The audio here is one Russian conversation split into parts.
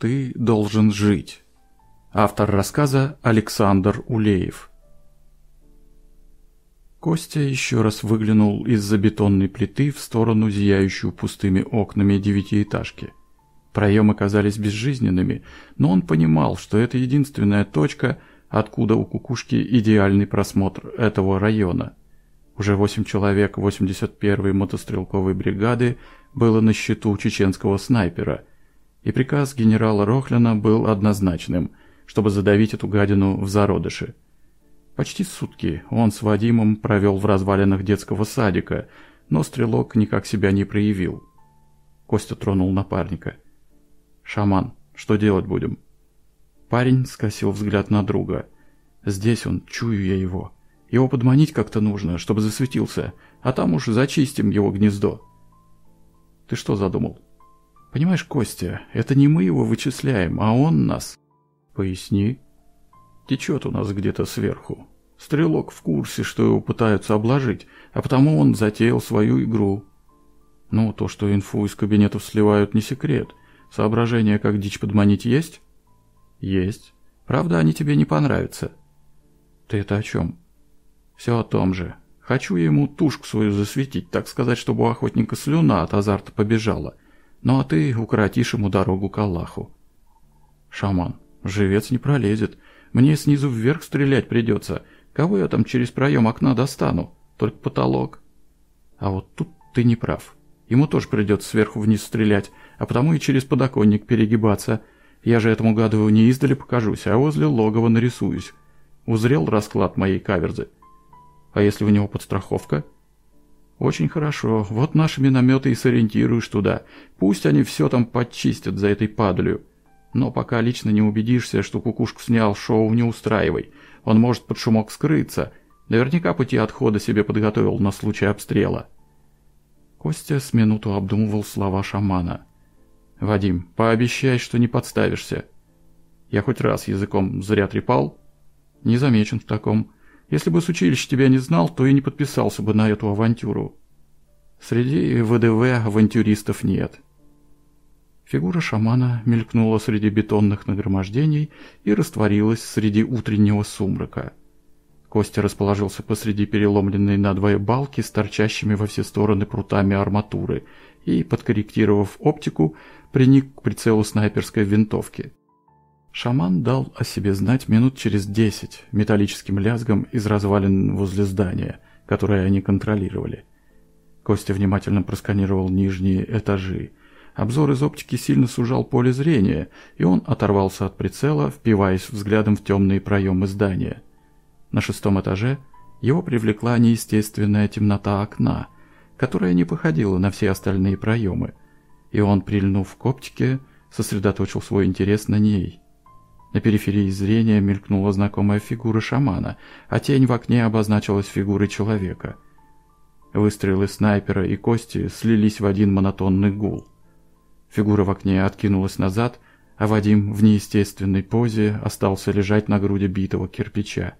ты должен жить. Автор рассказа Александр Улеев. Костя еще раз выглянул из-за бетонной плиты в сторону зияющую пустыми окнами девятиэтажки. Проемы казались безжизненными, но он понимал, что это единственная точка, откуда у кукушки идеальный просмотр этого района. Уже восемь человек 81-й мотострелковой бригады было на счету чеченского снайпера, и приказ генерала Рохляна был однозначным, чтобы задавить эту гадину в зародыше. Почти сутки он с Вадимом провел в развалинах детского садика, но стрелок никак себя не проявил. Костя тронул напарника. «Шаман, что делать будем?» Парень скосил взгляд на друга. «Здесь он, чую я его. Его подманить как-то нужно, чтобы засветился, а там уж зачистим его гнездо». «Ты что задумал?» «Понимаешь, Костя, это не мы его вычисляем, а он нас». «Поясни». «Течет у нас где-то сверху. Стрелок в курсе, что его пытаются обложить, а потому он затеял свою игру. Ну, то, что инфу из кабинетов сливают, не секрет. Соображения, как дичь подманить, есть? Есть. Правда, они тебе не понравятся. Ты это о чем? Все о том же. Хочу ему тушку свою засветить, так сказать, чтобы у охотника слюна от азарта побежала. Ну а ты укоротишь ему дорогу к Аллаху. Шаман, живец не пролезет. Мне снизу вверх стрелять придется. Кого я там через проем окна достану? Только потолок. А вот тут ты не прав. Ему тоже придется сверху вниз стрелять, а потому и через подоконник перегибаться. Я же этому гаду не издали покажусь, а возле логова нарисуюсь. Узрел расклад моей каверзы. А если у него подстраховка? Очень хорошо. Вот наши минометы и сориентируешь туда. Пусть они все там подчистят за этой падалью. Но пока лично не убедишься, что кукушку снял, шоу не устраивай. Он может под шумок скрыться. Наверняка пути отхода себе подготовил на случай обстрела. Костя с минуту обдумывал слова шамана. «Вадим, пообещай, что не подставишься. Я хоть раз языком зря трепал?» «Не замечен в таком. Если бы с училища тебя не знал, то и не подписался бы на эту авантюру. Среди ВДВ авантюристов нет». Фигура шамана мелькнула среди бетонных нагромождений и растворилась среди утреннего сумрака. Костя расположился посреди переломленной надвое балки с торчащими во все стороны прутами арматуры и, подкорректировав оптику, приник к прицелу снайперской винтовки. Шаман дал о себе знать минут через десять металлическим лязгом из развалин возле здания, которое они контролировали. Костя внимательно просканировал нижние этажи, Обзор из оптики сильно сужал поле зрения, и он оторвался от прицела, впиваясь взглядом в темные проемы здания. На шестом этаже его привлекла неестественная темнота окна, которая не походила на все остальные проемы, и он, прильнув к оптике, сосредоточил свой интерес на ней. На периферии зрения мелькнула знакомая фигура шамана, а тень в окне обозначилась фигурой человека. Выстрелы снайпера и кости слились в один монотонный гул. Фигура в окне откинулась назад, а Вадим в неестественной позе остался лежать на груди битого кирпича.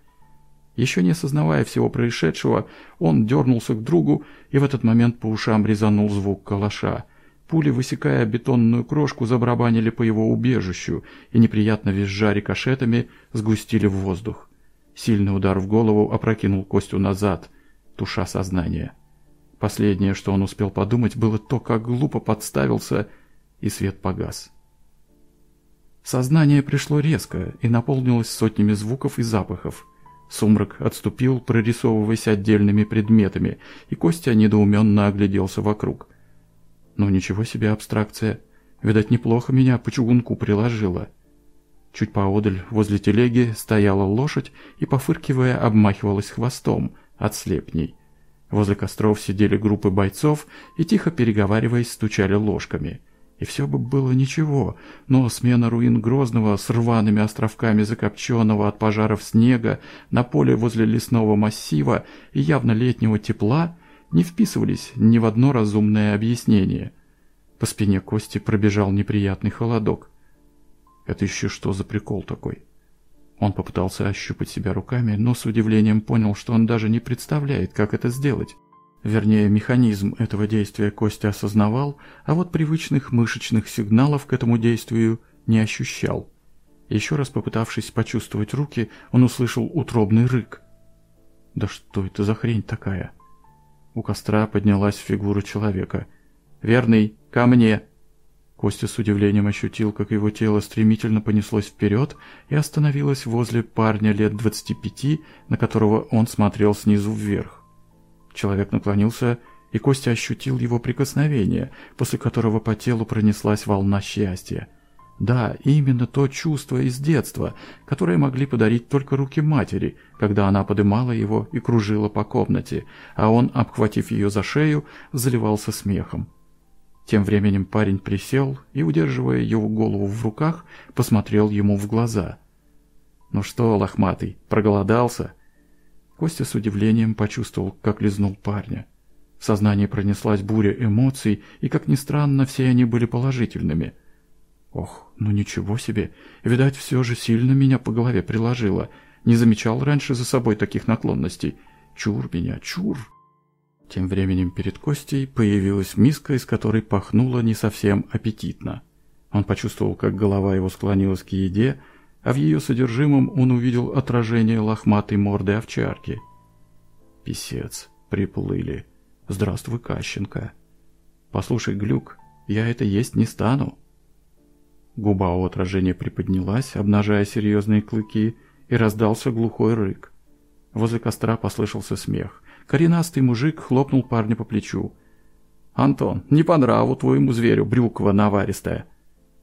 Еще не осознавая всего происшедшего, он дернулся к другу, и в этот момент по ушам резанул звук калаша. Пули, высекая бетонную крошку, забарабанили по его убежищу и, неприятно визжа рикошетами, сгустили в воздух. Сильный удар в голову опрокинул Костю назад, туша сознание. Последнее, что он успел подумать, было то, как глупо подставился и свет погас. Сознание пришло резко и наполнилось сотнями звуков и запахов. Сумрак отступил, прорисовываясь отдельными предметами, и Костя недоуменно огляделся вокруг. Ну ничего себе абстракция. Видать, неплохо меня по чугунку приложила. Чуть поодаль, возле телеги, стояла лошадь и, пофыркивая, обмахивалась хвостом от слепней. Возле костров сидели группы бойцов и, тихо переговариваясь, стучали ложками – и все бы было ничего, но смена руин Грозного с рваными островками закопченного от пожаров снега на поле возле лесного массива и явно летнего тепла не вписывались ни в одно разумное объяснение. По спине Кости пробежал неприятный холодок. Это еще что за прикол такой? Он попытался ощупать себя руками, но с удивлением понял, что он даже не представляет, как это сделать. Вернее, механизм этого действия Костя осознавал, а вот привычных мышечных сигналов к этому действию не ощущал. Еще раз попытавшись почувствовать руки, он услышал утробный рык. «Да что это за хрень такая?» У костра поднялась фигура человека. «Верный, ко мне!» Костя с удивлением ощутил, как его тело стремительно понеслось вперед и остановилось возле парня лет двадцати пяти, на которого он смотрел снизу вверх. Человек наклонился, и Костя ощутил его прикосновение, после которого по телу пронеслась волна счастья. Да, именно то чувство из детства, которое могли подарить только руки матери, когда она подымала его и кружила по комнате, а он, обхватив ее за шею, заливался смехом. Тем временем парень присел и, удерживая его голову в руках, посмотрел ему в глаза. «Ну что, лохматый, проголодался?» Костя с удивлением почувствовал, как лизнул парня. В сознании пронеслась буря эмоций, и, как ни странно, все они были положительными. «Ох, ну ничего себе! Видать, все же сильно меня по голове приложило. Не замечал раньше за собой таких наклонностей. Чур меня, чур!» Тем временем перед Костей появилась миска, из которой пахнуло не совсем аппетитно. Он почувствовал, как голова его склонилась к еде, а в ее содержимом он увидел отражение лохматой морды овчарки. Писец, приплыли. Здравствуй, Кащенко. Послушай, Глюк, я это есть не стану. Губа у отражения приподнялась, обнажая серьезные клыки, и раздался глухой рык. Возле костра послышался смех. Коренастый мужик хлопнул парня по плечу. «Антон, не по нраву твоему зверю брюква наваристая!»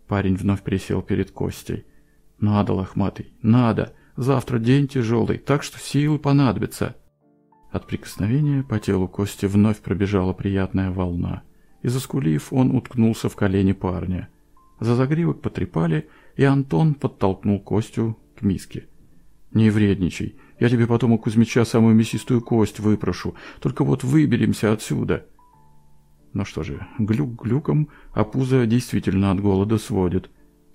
Парень вновь присел перед Костей. «Надо, лохматый, надо! Завтра день тяжелый, так что силы понадобятся!» От прикосновения по телу Кости вновь пробежала приятная волна, и заскулив, он уткнулся в колени парня. За загривок потрепали, и Антон подтолкнул Костю к миске. «Не вредничай, я тебе потом у Кузьмича самую мясистую кость выпрошу. Только вот выберемся отсюда. Ну что же, глюк глюком, а пузо действительно от голода сводит.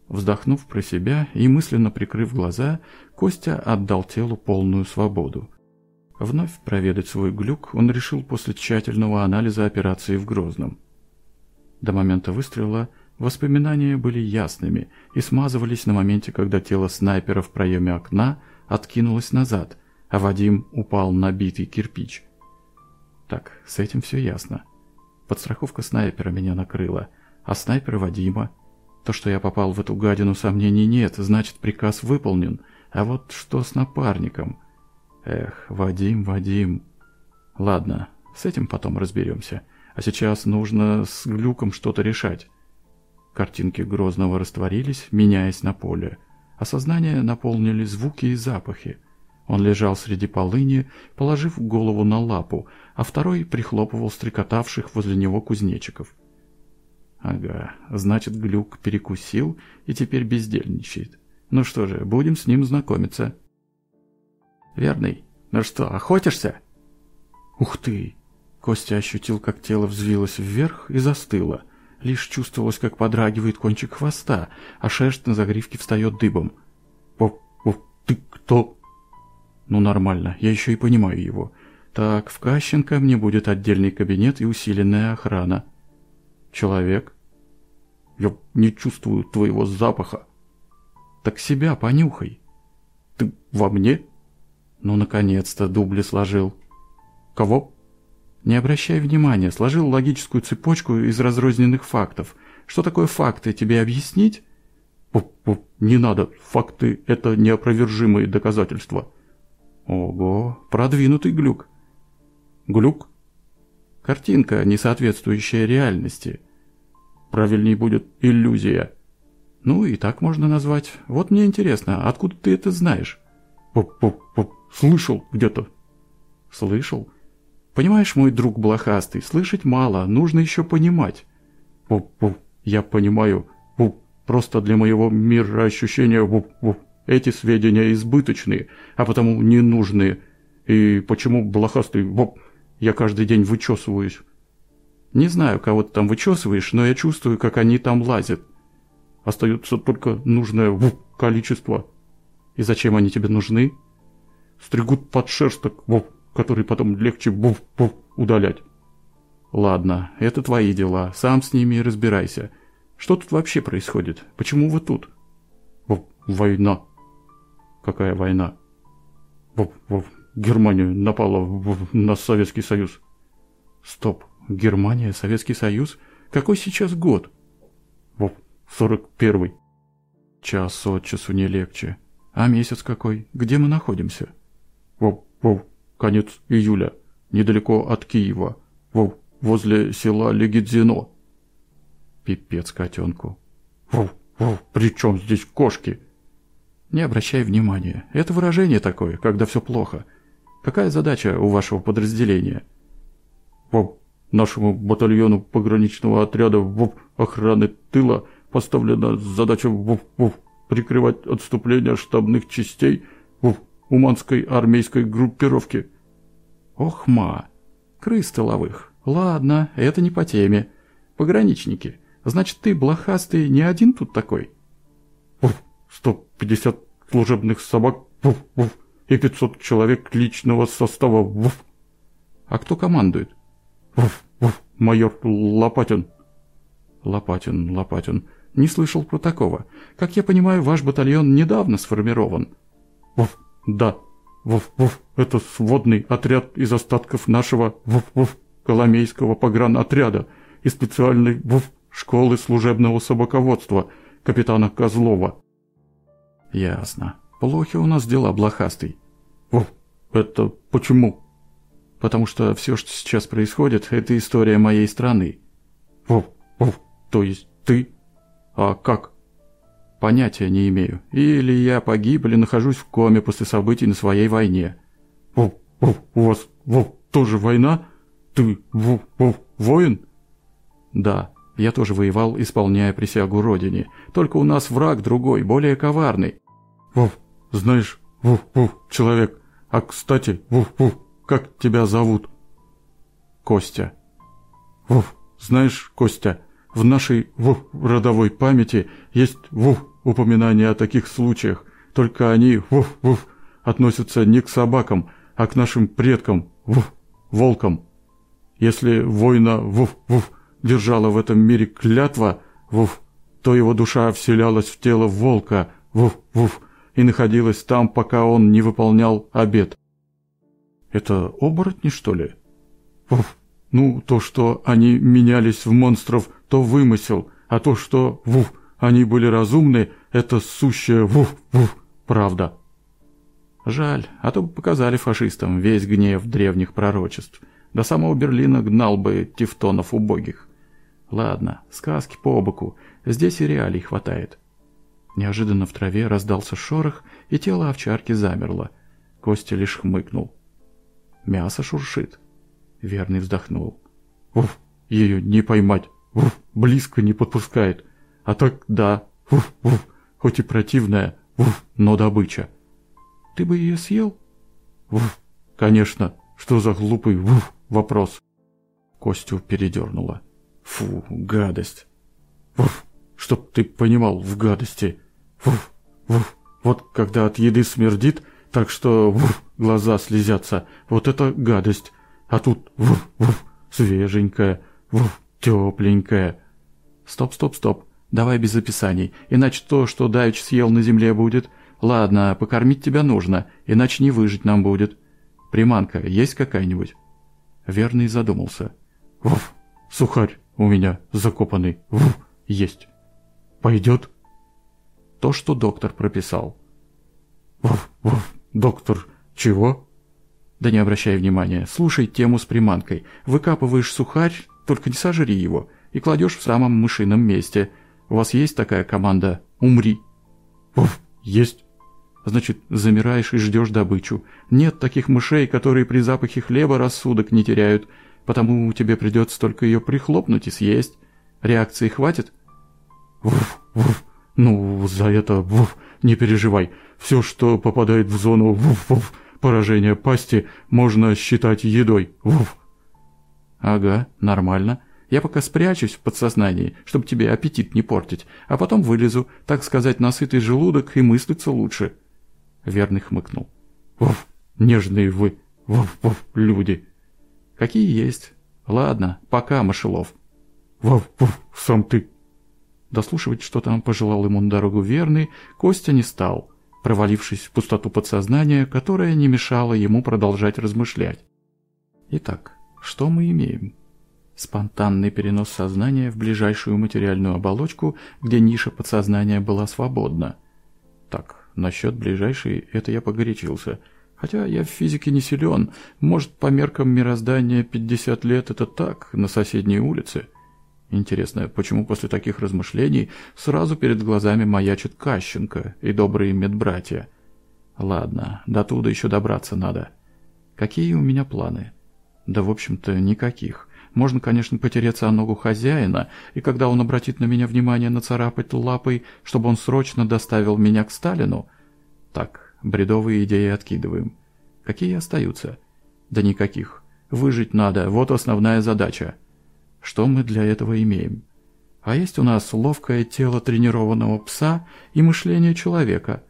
Вздохнув про себя и мысленно прикрыв глаза, Костя отдал телу полную свободу. Вновь проведать свой глюк он решил после тщательного анализа операции в Грозном. До момента выстрела воспоминания были ясными и смазывались на моменте, когда тело снайпера в проеме окна – откинулась назад, а Вадим упал на битый кирпич. Так, с этим все ясно. Подстраховка снайпера меня накрыла, а снайпер Вадима... То, что я попал в эту гадину, сомнений нет, значит, приказ выполнен. А вот что с напарником? Эх, Вадим, Вадим... Ладно, с этим потом разберемся. А сейчас нужно с глюком что-то решать. Картинки Грозного растворились, меняясь на поле. Осознание наполнили звуки и запахи. Он лежал среди полыни, положив голову на лапу, а второй прихлопывал стрекотавших возле него кузнечиков. Ага, значит, Глюк перекусил и теперь бездельничает. Ну что же, будем с ним знакомиться. Верный, ну что, охотишься? Ух ты! Костя ощутил, как тело взвилось вверх и застыло. Лишь чувствовалось, как подрагивает кончик хвоста, а шерсть на загривке встает дыбом. «О, о, ты кто?» «Ну нормально, я еще и понимаю его. Так, в Кащенко мне будет отдельный кабинет и усиленная охрана». «Человек?» «Я не чувствую твоего запаха». «Так себя понюхай». «Ты во мне?» «Ну, наконец-то, дубли сложил». «Кого?» Не обращай внимания, сложил логическую цепочку из разрозненных фактов. Что такое факты, тебе объяснить? Не надо, факты – это неопровержимые доказательства. Ого, продвинутый глюк. Глюк? Картинка, не соответствующая реальности. Правильней будет иллюзия. Ну и так можно назвать. Вот мне интересно, откуда ты это знаешь? Поп-поп-поп, слышал где-то. Слышал? Понимаешь, мой друг блохастый, слышать мало, нужно еще понимать. Пуп-пуп, я понимаю. Пуп, просто для моего мироощущения пуп-пуп. Эти сведения избыточные, а потому ненужные. И почему блохастый, пуп, я каждый день вычесываюсь. Не знаю, кого ты там вычесываешь, но я чувствую, как они там лазят. Остается только нужное пуп, количество. И зачем они тебе нужны? Стригут под шерсток, вуп, который потом легче буф-буф удалять. Ладно, это твои дела, сам с ними и разбирайся. Что тут вообще происходит? Почему вы тут? война. Какая война? Вов, вов, Германия напала в, на Советский Союз. Стоп, Германия, Советский Союз? Какой сейчас год? Вов, сорок первый. Час от часу не легче. А месяц какой? Где мы находимся? Вов, вов, конец июля. Недалеко от Киева. Вов, возле села Легидзино. Пипец котенку. Вов, вов, при чем здесь кошки? Не обращай внимания. Это выражение такое, когда все плохо. Какая задача у вашего подразделения? Вов, нашему батальону пограничного отряда ВОВ охраны тыла поставлена задача ВОВ, ВОВ прикрывать отступление штабных частей ВОВ Уманской армейской группировки. Ох, ма, крыс тыловых. Ладно, это не по теме. Пограничники. Значит, ты, блохастый, не один тут такой? Вов, 150 служебных собак, вов, вов, и 500 человек личного состава, вов. А кто командует? Вов, вов, майор Лопатин. Лопатин, Лопатин. Не слышал про такого. Как я понимаю, ваш батальон недавно сформирован. Вов, да. Вов, вов, это сводный отряд из остатков нашего, вов, вов, Коломейского погранотряда и специальной, вов, школы служебного собаководства капитана Козлова. Ясно. Плохи у нас дела, блохастый. Вов, это почему? Потому что все, что сейчас происходит, это история моей страны. Вов, вов, то есть ты? А как? Понятия не имею. Или я погиб, или нахожусь в коме после событий на своей войне. Вов, вов, у вас, вов, тоже война? Ты, вов, вов, воин? Да, я тоже воевал, исполняя присягу Родине. Только у нас враг другой, более коварный. Вов, знаешь, вов, вов, человек. А кстати, вов, вов, как тебя зовут? Костя. Вов, знаешь, Костя, в нашей вов, родовой памяти есть вов, упоминания о таких случаях. Только они, вов, относятся не к собакам, а к нашим предкам, вов, волкам. Если воина, вов, держала в этом мире клятва, вуф, то его душа вселялась в тело волка, вуф, вуф, и находилась там, пока он не выполнял обет. Это оборотни, что ли? Вуф, ну, то, что они менялись в монстров, то вымысел, а то, что, вуф, они были разумны, это сущая, вуф, вуф, правда. Жаль, а то бы показали фашистам весь гнев древних пророчеств. До самого Берлина гнал бы тевтонов убогих. Ладно, сказки по боку, здесь и реалий хватает. Неожиданно в траве раздался шорох, и тело овчарки замерло. Костя лишь хмыкнул. Мясо шуршит. Верный вздохнул. Уф, ее не поймать. Уф, близко не подпускает. А так да, уф, уф, хоть и противная, уф, но добыча. Ты бы ее съел? Уф, конечно, что за глупый уф, вопрос. Костю передернуло. Фу, гадость. Вуф, чтоб ты понимал в гадости. Вуф, вуф. Вот когда от еды смердит, так что вуф, глаза слезятся. Вот это гадость. А тут вуф, вуф, свеженькая, вуф, тепленькая. Стоп, стоп, стоп. Давай без описаний, иначе то, что Давич съел на земле будет. Ладно, покормить тебя нужно, иначе не выжить нам будет. Приманка есть какая-нибудь? Верный задумался. Вуф, сухарь у меня закопанный. Вуф, есть. Пойдет? То, что доктор прописал. Вуф, вуф, доктор, чего? Да не обращай внимания. Слушай тему с приманкой. Выкапываешь сухарь, только не сожри его, и кладешь в самом мышином месте. У вас есть такая команда «Умри»? Вуф, есть. Значит, замираешь и ждешь добычу. Нет таких мышей, которые при запахе хлеба рассудок не теряют – потому тебе придется только ее прихлопнуть и съесть. Реакции хватит? Вуф, вуф. Ну, за это, вуф, не переживай. Все, что попадает в зону, вуф, вуф, поражения пасти, можно считать едой, вуф. Ага, нормально. Я пока спрячусь в подсознании, чтобы тебе аппетит не портить, а потом вылезу, так сказать, насытый желудок и мыслиться лучше. Верный хмыкнул. Вуф, нежные вы, вуф, люди. Какие есть. Ладно, пока, Мышелов. Вов, вов, сам ты. Дослушивать, что там пожелал ему на дорогу верный, Костя не стал, провалившись в пустоту подсознания, которая не мешала ему продолжать размышлять. Итак, что мы имеем? Спонтанный перенос сознания в ближайшую материальную оболочку, где ниша подсознания была свободна. Так, насчет ближайшей это я погорячился. Хотя я в физике не силен, может, по меркам мироздания 50 лет это так, на соседней улице. Интересно, почему после таких размышлений сразу перед глазами маячит Кащенко и добрые медбратья? Ладно, до туда еще добраться надо. Какие у меня планы? Да, в общем-то, никаких. Можно, конечно, потереться о ногу хозяина, и когда он обратит на меня внимание, нацарапать лапой, чтобы он срочно доставил меня к Сталину. Так, бредовые идеи откидываем. Какие остаются? Да никаких. Выжить надо, вот основная задача. Что мы для этого имеем? А есть у нас ловкое тело тренированного пса и мышление человека.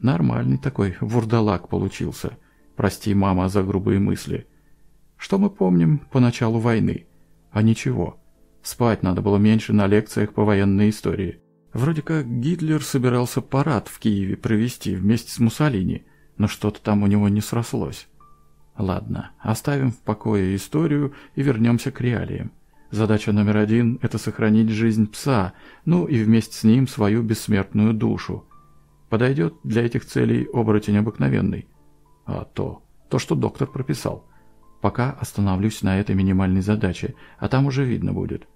Нормальный такой вурдалак получился. Прости, мама, за грубые мысли. Что мы помним по началу войны? А ничего. Спать надо было меньше на лекциях по военной истории. Вроде как Гитлер собирался парад в Киеве провести вместе с Муссолини, но что-то там у него не срослось. Ладно, оставим в покое историю и вернемся к реалиям. Задача номер один – это сохранить жизнь пса, ну и вместе с ним свою бессмертную душу. Подойдет для этих целей оборотень обыкновенный. А то, то, что доктор прописал – Пока остановлюсь на этой минимальной задаче, а там уже видно будет.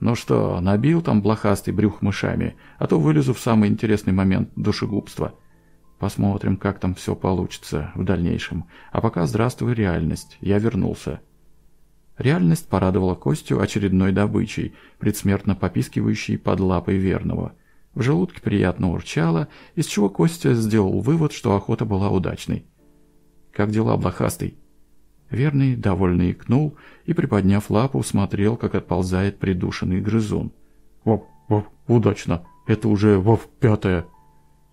Ну что, набил там блохастый брюх мышами, а то вылезу в самый интересный момент душегубства. Посмотрим, как там все получится в дальнейшем. А пока здравствуй, реальность. Я вернулся. Реальность порадовала Костю очередной добычей, предсмертно попискивающей под лапой верного. В желудке приятно урчало, из чего Костя сделал вывод, что охота была удачной. «Как дела, блохастый?» Верный довольно икнул и, приподняв лапу, смотрел, как отползает придушенный грызун. «Вов, вов, удачно! Это уже вов пятая!»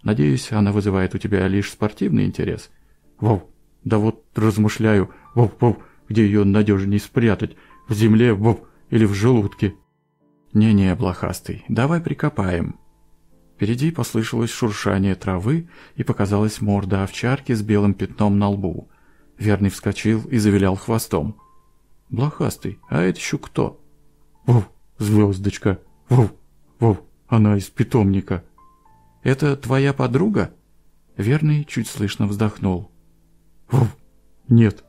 «Надеюсь, она вызывает у тебя лишь спортивный интерес?» «Вов, да вот размышляю, вов, вов, где ее надежнее спрятать? В земле, вов, или в желудке?» «Не-не, блохастый, давай прикопаем». Впереди послышалось шуршание травы и показалась морда овчарки с белым пятном на лбу – Верный вскочил и завилял хвостом. «Блохастый, а это еще кто?» «Вов, звездочка! Вов, вов, она из питомника!» «Это твоя подруга?» Верный чуть слышно вздохнул. «Вов, нет!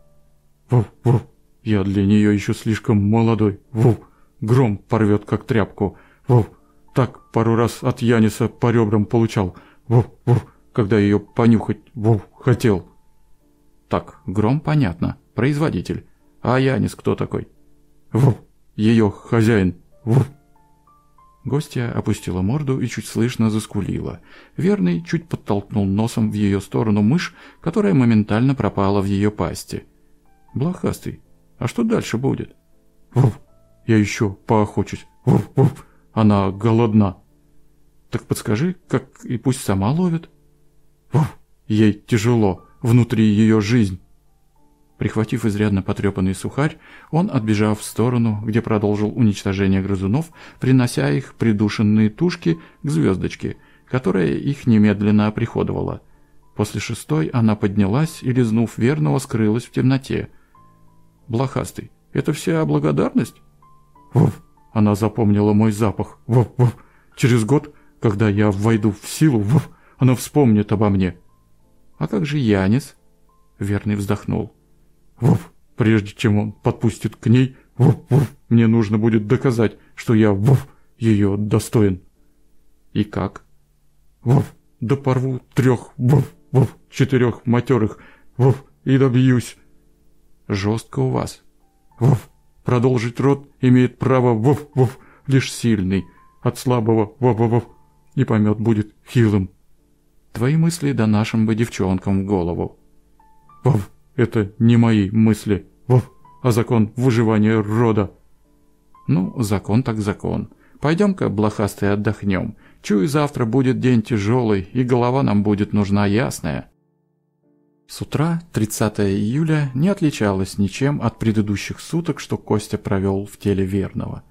Вов, вов, я для нее еще слишком молодой! Вов, гром порвет как тряпку! Вов, так пару раз от Яниса по ребрам получал! Вов, вов, когда ее понюхать, вов, хотел!» Так, Гром понятно. Производитель. А Янис кто такой? Ву, ее хозяин. Ву. Гостья опустила морду и чуть слышно заскулила. Верный чуть подтолкнул носом в ее сторону мышь, которая моментально пропала в ее пасти. «Блохастый, а что дальше будет?» «Вуф, я еще поохочусь. Вуф, вуф, она голодна». «Так подскажи, как и пусть сама ловит». «Вуф, ей тяжело внутри ее жизнь. Прихватив изрядно потрепанный сухарь, он, отбежав в сторону, где продолжил уничтожение грызунов, принося их придушенные тушки к звездочке, которая их немедленно оприходовала. После шестой она поднялась и, лизнув верного, скрылась в темноте. «Блохастый, это вся благодарность?» «Вов!» Она запомнила мой запах. «Вов! Вов! Через год, когда я войду в силу, вов, она вспомнит обо мне!» «А как же Янис?» Верный вздохнул. «Вуф, прежде чем он подпустит к ней, вуф, вуф, мне нужно будет доказать, что я, вуф, ее достоин». «И как?» «Вуф, да порву трех, вуф, вуф, четырех матерых, вуф, и добьюсь». «Жестко у вас». «Вуф, продолжить род имеет право, вуф, вуф, лишь сильный, от слабого, вуф, вуф, и помет будет хилым». Твои мысли да нашим бы девчонкам в голову. Вов, это не мои мысли. Вов, а закон выживания рода. Ну, закон так закон. Пойдем-ка, блохастый, отдохнем. Чую, завтра будет день тяжелый, и голова нам будет нужна ясная. С утра, 30 июля, не отличалось ничем от предыдущих суток, что Костя провел в теле верного.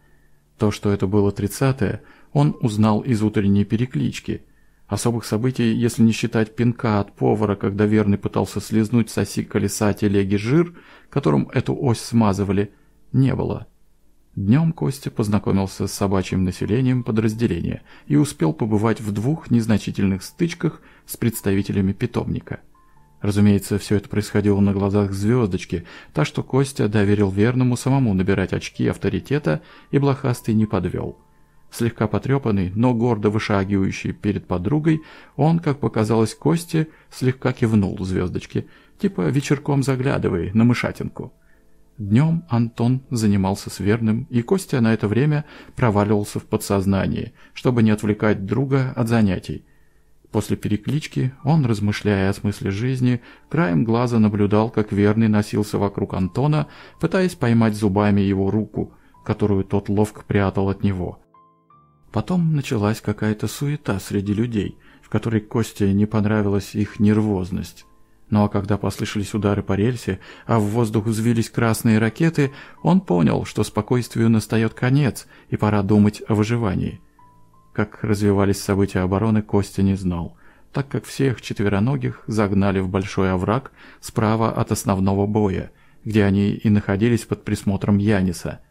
То, что это было 30 он узнал из утренней переклички. Особых событий, если не считать пинка от повара, когда верный пытался слезнуть с оси колеса телеги жир, которым эту ось смазывали, не было. Днем Костя познакомился с собачьим населением подразделения и успел побывать в двух незначительных стычках с представителями питомника. Разумеется, все это происходило на глазах звездочки, так что Костя доверил верному самому набирать очки авторитета, и блохастый не подвел. Слегка потрепанный, но гордо вышагивающий перед подругой, он, как показалось Косте, слегка кивнул звездочке, типа вечерком заглядывай на мышатинку. Днем Антон занимался с верным, и Костя на это время проваливался в подсознание, чтобы не отвлекать друга от занятий. После переклички он, размышляя о смысле жизни, краем глаза наблюдал, как верный носился вокруг Антона, пытаясь поймать зубами его руку, которую тот ловко прятал от него. Потом началась какая-то суета среди людей, в которой Косте не понравилась их нервозность. Ну а когда послышались удары по рельсе, а в воздух взвились красные ракеты, он понял, что спокойствию настает конец и пора думать о выживании. Как развивались события обороны, Костя не знал, так как всех четвероногих загнали в большой овраг справа от основного боя, где они и находились под присмотром Яниса.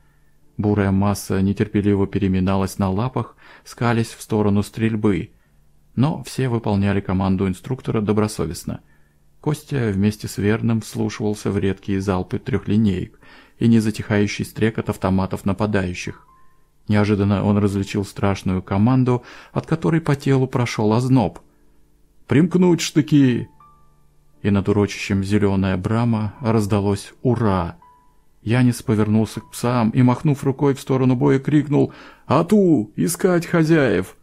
Бурая масса нетерпеливо переминалась на лапах, скались в сторону стрельбы, но все выполняли команду инструктора добросовестно – Костя вместе с Верным вслушивался в редкие залпы трехлинеек и незатихающий стрекот автоматов нападающих. Неожиданно он различил страшную команду, от которой по телу прошел озноб. «Примкнуть штыки!» И над урочищем «Зеленая брама» раздалось «Ура!». Янис повернулся к псам и, махнув рукой в сторону боя, крикнул «Ату! Искать хозяев!»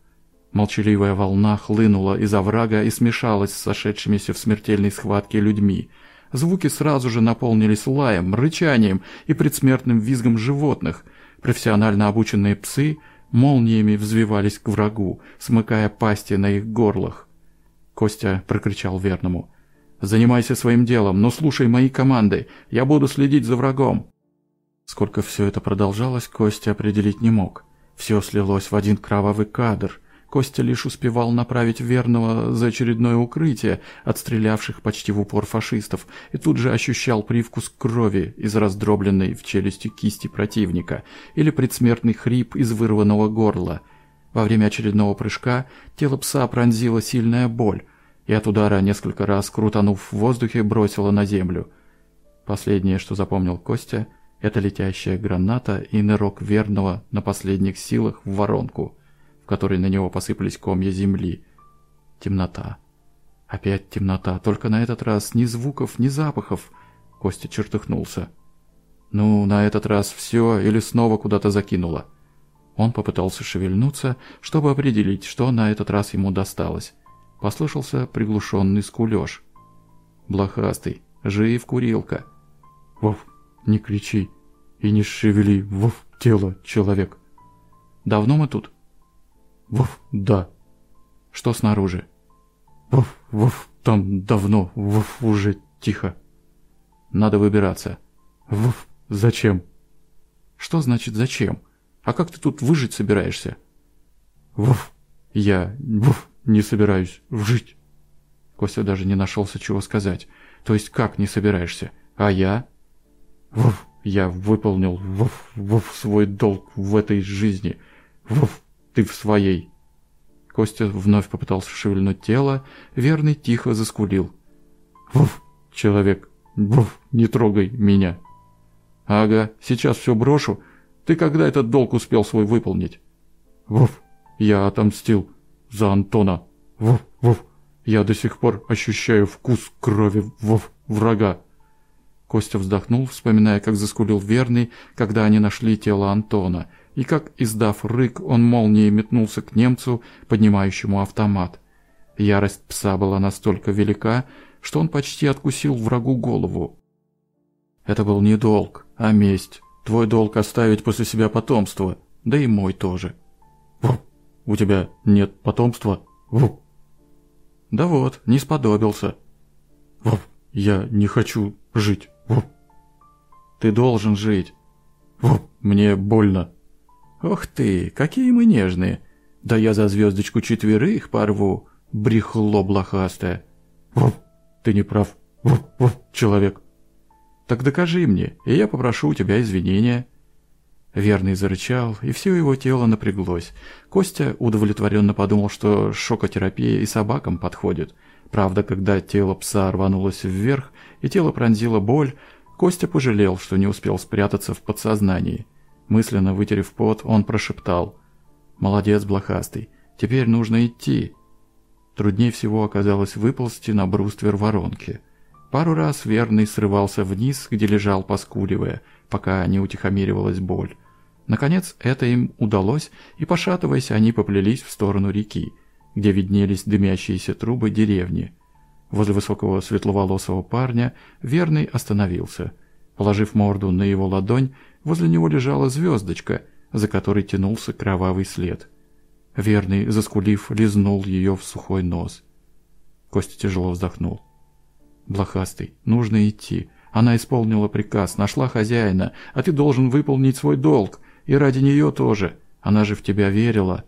Молчаливая волна хлынула из оврага и смешалась с сошедшимися в смертельной схватке людьми. Звуки сразу же наполнились лаем, рычанием и предсмертным визгом животных. Профессионально обученные псы молниями взвивались к врагу, смыкая пасти на их горлах. Костя прокричал верному. «Занимайся своим делом, но слушай мои команды. Я буду следить за врагом». Сколько все это продолжалось, Костя определить не мог. Все слилось в один кровавый кадр, Костя лишь успевал направить верного за очередное укрытие, отстрелявших почти в упор фашистов, и тут же ощущал привкус крови из раздробленной в челюсти кисти противника или предсмертный хрип из вырванного горла. Во время очередного прыжка тело пса пронзила сильная боль, и от удара несколько раз, крутанув в воздухе, бросила на землю. Последнее, что запомнил Костя, это летящая граната и нырок верного на последних силах в воронку – в которой на него посыпались комья земли. Темнота. Опять темнота, только на этот раз ни звуков, ни запахов. Костя чертыхнулся. Ну, на этот раз все или снова куда-то закинуло. Он попытался шевельнуться, чтобы определить, что на этот раз ему досталось. Послышался приглушенный скулеж. Блохастый, жив курилка. Вов, не кричи и не шевели, вов, тело, человек. Давно мы тут? Вуф, да. Что снаружи? Вуф, вуф, там давно, вуф, уже тихо. Надо выбираться. Вуф, зачем? Что значит зачем? А как ты тут выжить собираешься? Вуф, я, вуф, не собираюсь жить. Костя даже не нашелся чего сказать. То есть как не собираешься? А я? Вуф, я выполнил вуф, вуф, свой долг в этой жизни. Вуф, ты в своей. Костя вновь попытался шевельнуть тело, верный тихо заскулил. Вуф, человек, вуф, не трогай меня. Ага, сейчас все брошу. Ты когда этот долг успел свой выполнить? Вуф, я отомстил за Антона. Вуф, вуф, я до сих пор ощущаю вкус крови вуф, врага. Костя вздохнул, вспоминая, как заскулил верный, когда они нашли тело Антона – и как, издав рык, он молнией метнулся к немцу, поднимающему автомат. Ярость пса была настолько велика, что он почти откусил врагу голову. Это был не долг, а месть. Твой долг оставить после себя потомство, да и мой тоже. У тебя нет потомства? Да вот, не сподобился. Я не хочу жить. Ву. Ты должен жить. Ву, мне больно. «Ох ты, какие мы нежные! Да я за звездочку четверых порву, брехло блохастое. Вов, ты не прав, вов, вов, человек. Так докажи мне, и я попрошу у тебя извинения. Верный зарычал, и все его тело напряглось. Костя удовлетворенно подумал, что шокотерапия и собакам подходит. Правда, когда тело пса рванулось вверх, и тело пронзила боль, Костя пожалел, что не успел спрятаться в подсознании. Мысленно вытерев пот, он прошептал. «Молодец, блохастый, теперь нужно идти». Труднее всего оказалось выползти на бруствер воронки. Пару раз верный срывался вниз, где лежал поскуливая, пока не утихомиривалась боль. Наконец это им удалось, и, пошатываясь, они поплелись в сторону реки, где виднелись дымящиеся трубы деревни. Возле высокого светловолосого парня верный остановился. Положив морду на его ладонь, возле него лежала звездочка, за которой тянулся кровавый след. Верный, заскулив, лизнул ее в сухой нос. Костя тяжело вздохнул. «Блохастый, нужно идти. Она исполнила приказ, нашла хозяина, а ты должен выполнить свой долг. И ради нее тоже. Она же в тебя верила».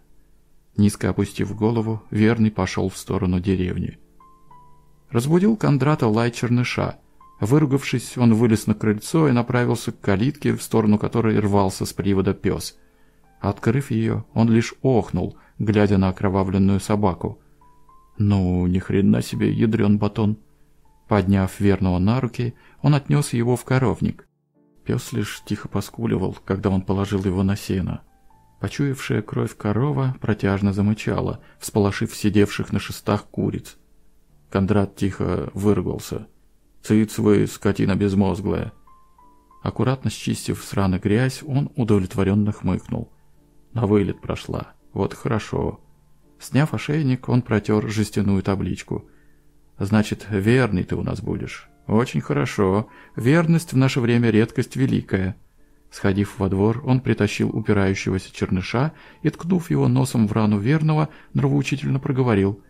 Низко опустив голову, верный пошел в сторону деревни. Разбудил Кондрата лай черныша. Выругавшись, он вылез на крыльцо и направился к калитке, в сторону которой рвался с привода пес. Открыв ее, он лишь охнул, глядя на окровавленную собаку. «Ну, ни хрена себе, ядрен батон!» Подняв верного на руки, он отнес его в коровник. Пес лишь тихо поскуливал, когда он положил его на сено. Почуявшая кровь корова протяжно замычала, всполошив сидевших на шестах куриц. Кондрат тихо выругался. «Цыц вы, скотина безмозглая!» Аккуратно счистив с раны грязь, он удовлетворенно хмыкнул. На вылет прошла. Вот хорошо. Сняв ошейник, он протер жестяную табличку. «Значит, верный ты у нас будешь. «Очень хорошо. Верность в наше время редкость великая». Сходив во двор, он притащил упирающегося черныша и, ткнув его носом в рану верного, нравоучительно проговорил.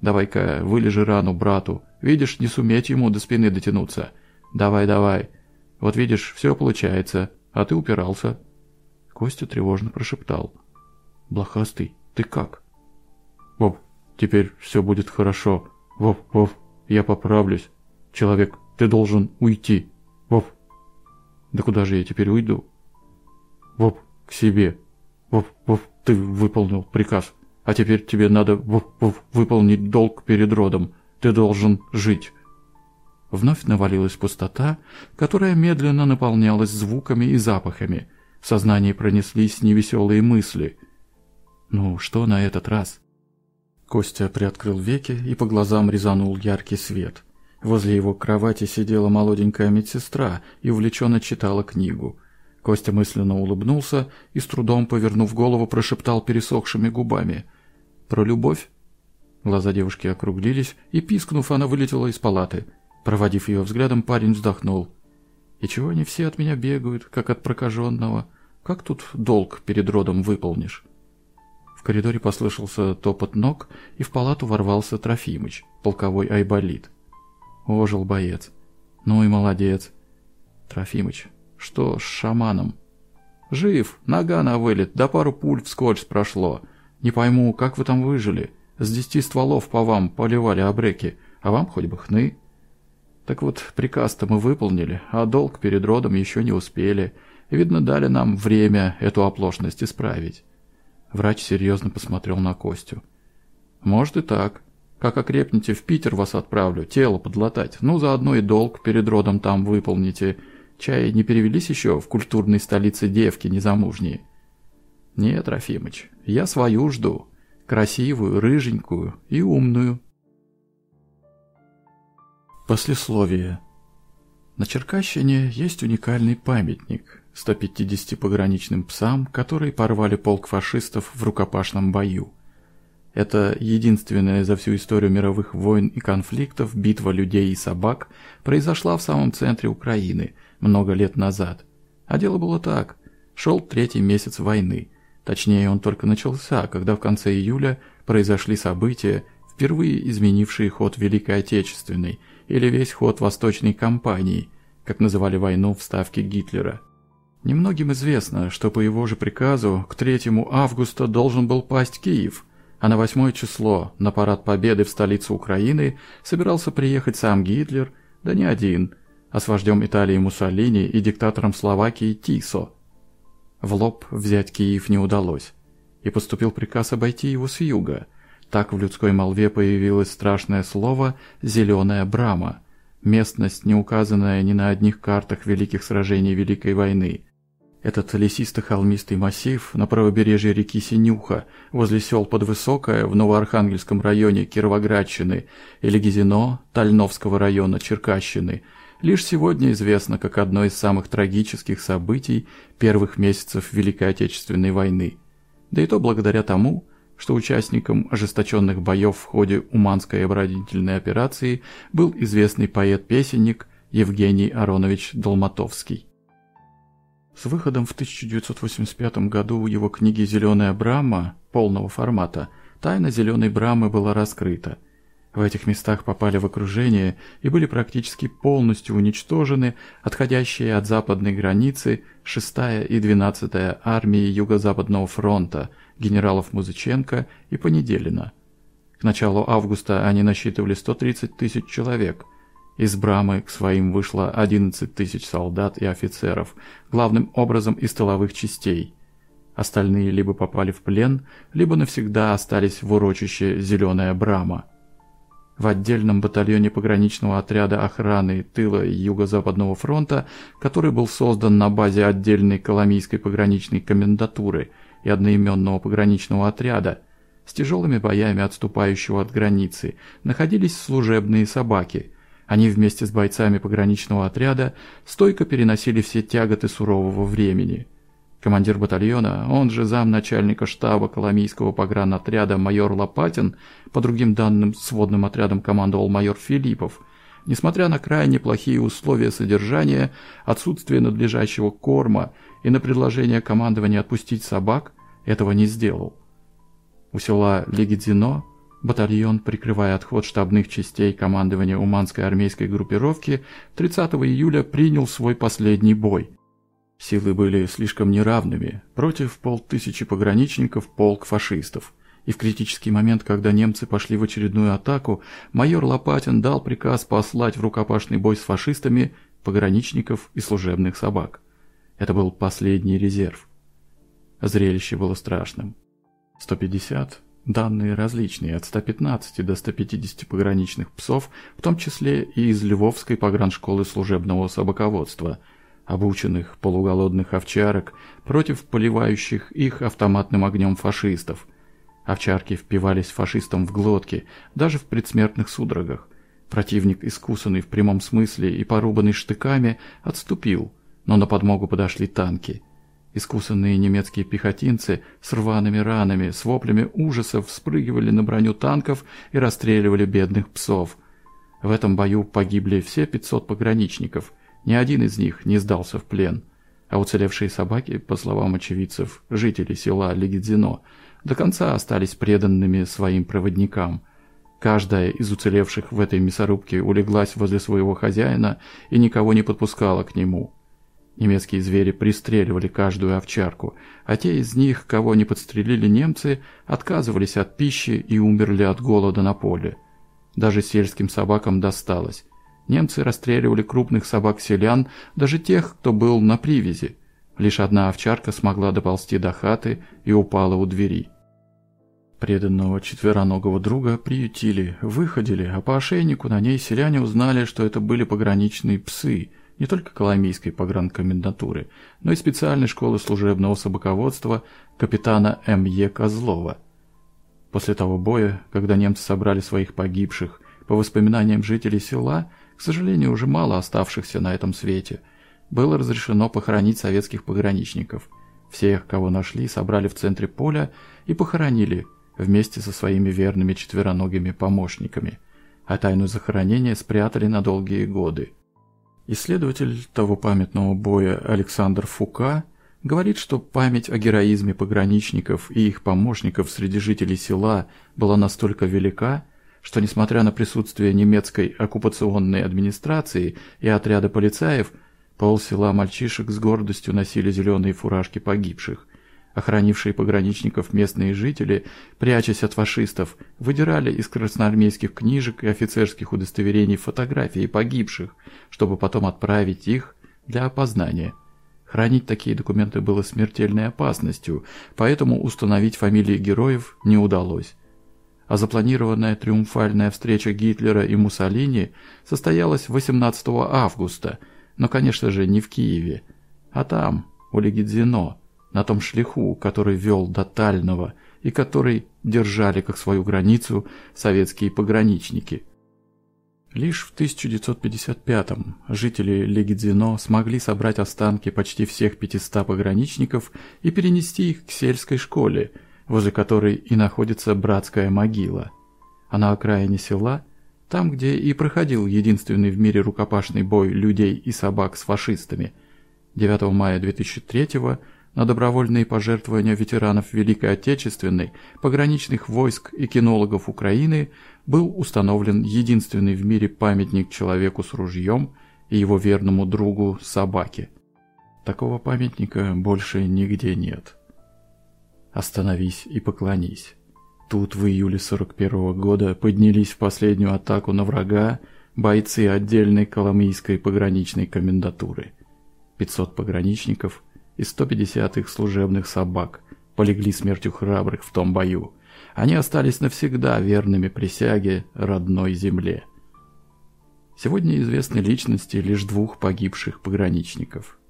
«Давай-ка вылежи рану брату. Видишь, не суметь ему до спины дотянуться. Давай, давай. Вот видишь, все получается, а ты упирался». Костя тревожно прошептал. «Блохастый, ты как?» «Вов, теперь все будет хорошо. Вов, Вов, я поправлюсь. Человек, ты должен уйти. Да куда же я теперь уйду? Вов, к себе. Вов, Вов, ты выполнил приказ. А теперь тебе надо Вов, Вов, выполнить долг перед родом. Ты должен жить. Вновь навалилась пустота, которая медленно наполнялась звуками и запахами. В сознании пронеслись невеселые мысли. Ну, что на этот раз? Костя приоткрыл веки и по глазам резанул яркий свет. Возле его кровати сидела молоденькая медсестра и увлеченно читала книгу. Костя мысленно улыбнулся и, с трудом повернув голову, прошептал пересохшими губами. «Про любовь?» Глаза девушки округлились, и, пискнув, она вылетела из палаты. Проводив ее взглядом, парень вздохнул. «И чего они все от меня бегают, как от прокаженного? Как тут долг перед родом выполнишь?» В коридоре послышался топот ног, и в палату ворвался Трофимыч, полковой айболит. Ожил боец. Ну и молодец. Трофимыч, что с шаманом? Жив, нога на вылет, да пару пуль вскользь прошло. Не пойму, как вы там выжили? С десяти стволов по вам поливали обреки, а вам хоть бы хны. Так вот, приказ-то мы выполнили, а долг перед родом еще не успели. Видно, дали нам время эту оплошность исправить. Врач серьезно посмотрел на Костю. Может и так. Как окрепнете, в Питер вас отправлю, тело подлатать. Ну, заодно и долг перед родом там выполните. Чай не перевелись еще в культурной столице девки незамужние? Нет, Трофимыч, я свою жду. Красивую, рыженькую и умную. Послесловие. На Черкащине есть уникальный памятник 150 пограничным псам, которые порвали полк фашистов в рукопашном бою. Это единственная за всю историю мировых войн и конфликтов битва людей и собак произошла в самом центре Украины много лет назад. А дело было так. Шел третий месяц войны. Точнее, он только начался, когда в конце июля произошли события, впервые изменившие ход Великой Отечественной или весь ход Восточной кампании, как называли войну в ставке Гитлера. Немногим известно, что по его же приказу к 3 августа должен был пасть Киев, а на 8 число на парад Победы в столицу Украины собирался приехать сам Гитлер, да не один, а с вождем Италии Муссолини и диктатором Словакии Тисо. В лоб взять Киев не удалось, и поступил приказ обойти его с юга. Так в людской молве появилось страшное слово «зеленая брама», местность, не указанная ни на одних картах великих сражений Великой войны. Этот лесисто-холмистый массив на правобережье реки Синюха, возле сел Подвысокое в Новоархангельском районе Кировоградщины или Гизино Тальновского района Черкащины, лишь сегодня известно как одно из самых трагических событий первых месяцев Великой Отечественной войны. Да и то благодаря тому, что участником ожесточенных боев в ходе Уманской оборонительной операции был известный поэт-песенник Евгений Аронович Долматовский. С выходом в 1985 году его книги «Зеленая Брама» полного формата тайна «Зеленой Брамы» была раскрыта. В этих местах попали в окружение и были практически полностью уничтожены отходящие от западной границы 6-я и 12-я армии Юго-Западного фронта генералов Музыченко и Понеделина. К началу августа они насчитывали 130 тысяч человек – из Брамы к своим вышло 11 тысяч солдат и офицеров, главным образом из тыловых частей. Остальные либо попали в плен, либо навсегда остались в урочище «Зеленая Брама». В отдельном батальоне пограничного отряда охраны тыла Юго-Западного фронта, который был создан на базе отдельной Коломийской пограничной комендатуры и одноименного пограничного отряда, с тяжелыми боями отступающего от границы, находились служебные собаки – они вместе с бойцами пограничного отряда стойко переносили все тяготы сурового времени. Командир батальона, он же замначальника штаба Коломийского погранотряда майор Лопатин, по другим данным сводным отрядом командовал майор Филиппов, несмотря на крайне плохие условия содержания, отсутствие надлежащего корма и на предложение командования отпустить собак, этого не сделал. У села Легидзино Батальон, прикрывая отход штабных частей командования Уманской армейской группировки, 30 июля принял свой последний бой. Силы были слишком неравными, против полтысячи пограничников полк фашистов. И в критический момент, когда немцы пошли в очередную атаку, майор Лопатин дал приказ послать в рукопашный бой с фашистами пограничников и служебных собак. Это был последний резерв. Зрелище было страшным. 150, Данные различные, от 115 до 150 пограничных псов, в том числе и из Львовской пограншколы служебного собаководства, обученных полуголодных овчарок против поливающих их автоматным огнем фашистов. Овчарки впивались фашистам в глотки, даже в предсмертных судорогах. Противник, искусанный в прямом смысле и порубанный штыками, отступил, но на подмогу подошли танки – Искусанные немецкие пехотинцы с рваными ранами, с воплями ужасов вспрыгивали на броню танков и расстреливали бедных псов. В этом бою погибли все 500 пограничников, ни один из них не сдался в плен. А уцелевшие собаки, по словам очевидцев, жители села Легидзино, до конца остались преданными своим проводникам. Каждая из уцелевших в этой мясорубке улеглась возле своего хозяина и никого не подпускала к нему. Немецкие звери пристреливали каждую овчарку, а те из них, кого не подстрелили немцы, отказывались от пищи и умерли от голода на поле. Даже сельским собакам досталось. Немцы расстреливали крупных собак-селян, даже тех, кто был на привязи. Лишь одна овчарка смогла доползти до хаты и упала у двери. Преданного четвероногого друга приютили, выходили, а по ошейнику на ней селяне узнали, что это были пограничные псы – не только Коломийской погранкомендатуры, но и специальной школы служебного собаководства капитана М.Е. Козлова. После того боя, когда немцы собрали своих погибших, по воспоминаниям жителей села, к сожалению, уже мало оставшихся на этом свете, было разрешено похоронить советских пограничников. Всех, кого нашли, собрали в центре поля и похоронили вместе со своими верными четвероногими помощниками, а тайну захоронения спрятали на долгие годы. Исследователь того памятного боя Александр Фука говорит, что память о героизме пограничников и их помощников среди жителей села была настолько велика, что несмотря на присутствие немецкой оккупационной администрации и отряда полицаев, Пол села мальчишек с гордостью носили зеленые фуражки погибших. Охранившие пограничников местные жители, прячась от фашистов, выдирали из красноармейских книжек и офицерских удостоверений фотографии погибших, чтобы потом отправить их для опознания. Хранить такие документы было смертельной опасностью, поэтому установить фамилии героев не удалось. А запланированная триумфальная встреча Гитлера и Муссолини состоялась 18 августа, но, конечно же, не в Киеве, а там, у Легидзино, на том шлиху, который вел до Тального и который держали как свою границу советские пограничники. Лишь в 1955-м жители Легидзино смогли собрать останки почти всех 500 пограничников и перенести их к сельской школе, возле которой и находится братская могила. А на окраине села, там, где и проходил единственный в мире рукопашный бой людей и собак с фашистами, 9 мая 2003 года на добровольные пожертвования ветеранов Великой Отечественной, пограничных войск и кинологов Украины был установлен единственный в мире памятник человеку с ружьем и его верному другу собаке. Такого памятника больше нигде нет. Остановись и поклонись. Тут в июле 41 -го года поднялись в последнюю атаку на врага бойцы отдельной коломийской пограничной комендатуры. 500 пограничников – и 150 их служебных собак полегли смертью храбрых в том бою. Они остались навсегда верными присяге родной земле. Сегодня известны личности лишь двух погибших пограничников –